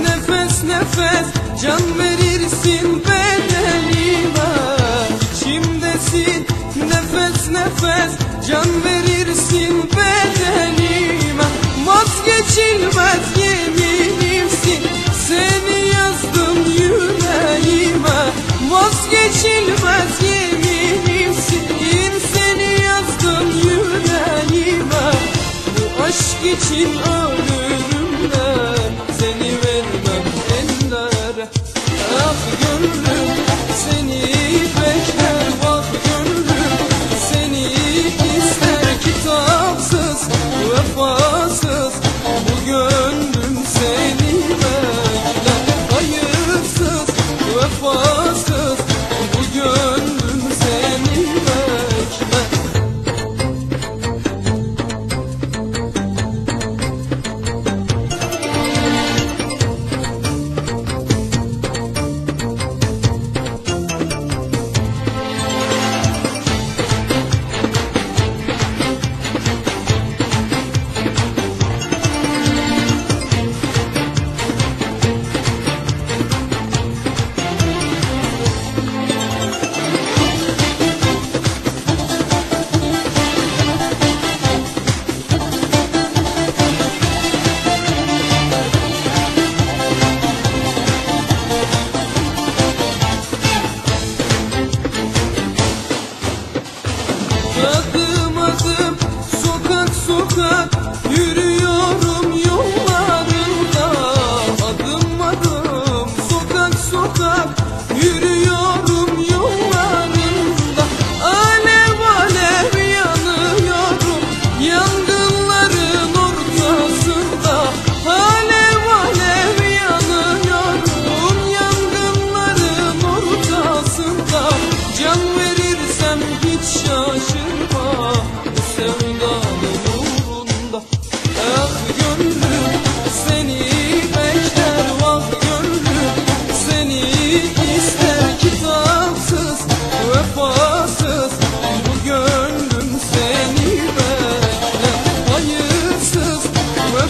Nefes nefes Can verirsin bedenime İçimdesin nefes nefes Can verirsin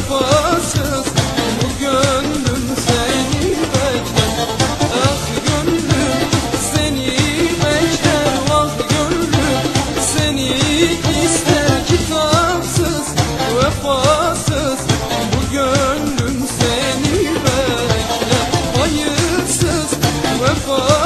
vefasız Bu gönlüm seni bekler. Ah gönlüm seni bekler. Vah gönlüm seni Bu gönlüm seni bekler. Hayırsız vefasız